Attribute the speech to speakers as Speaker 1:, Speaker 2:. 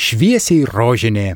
Speaker 1: šviesiai rožinė.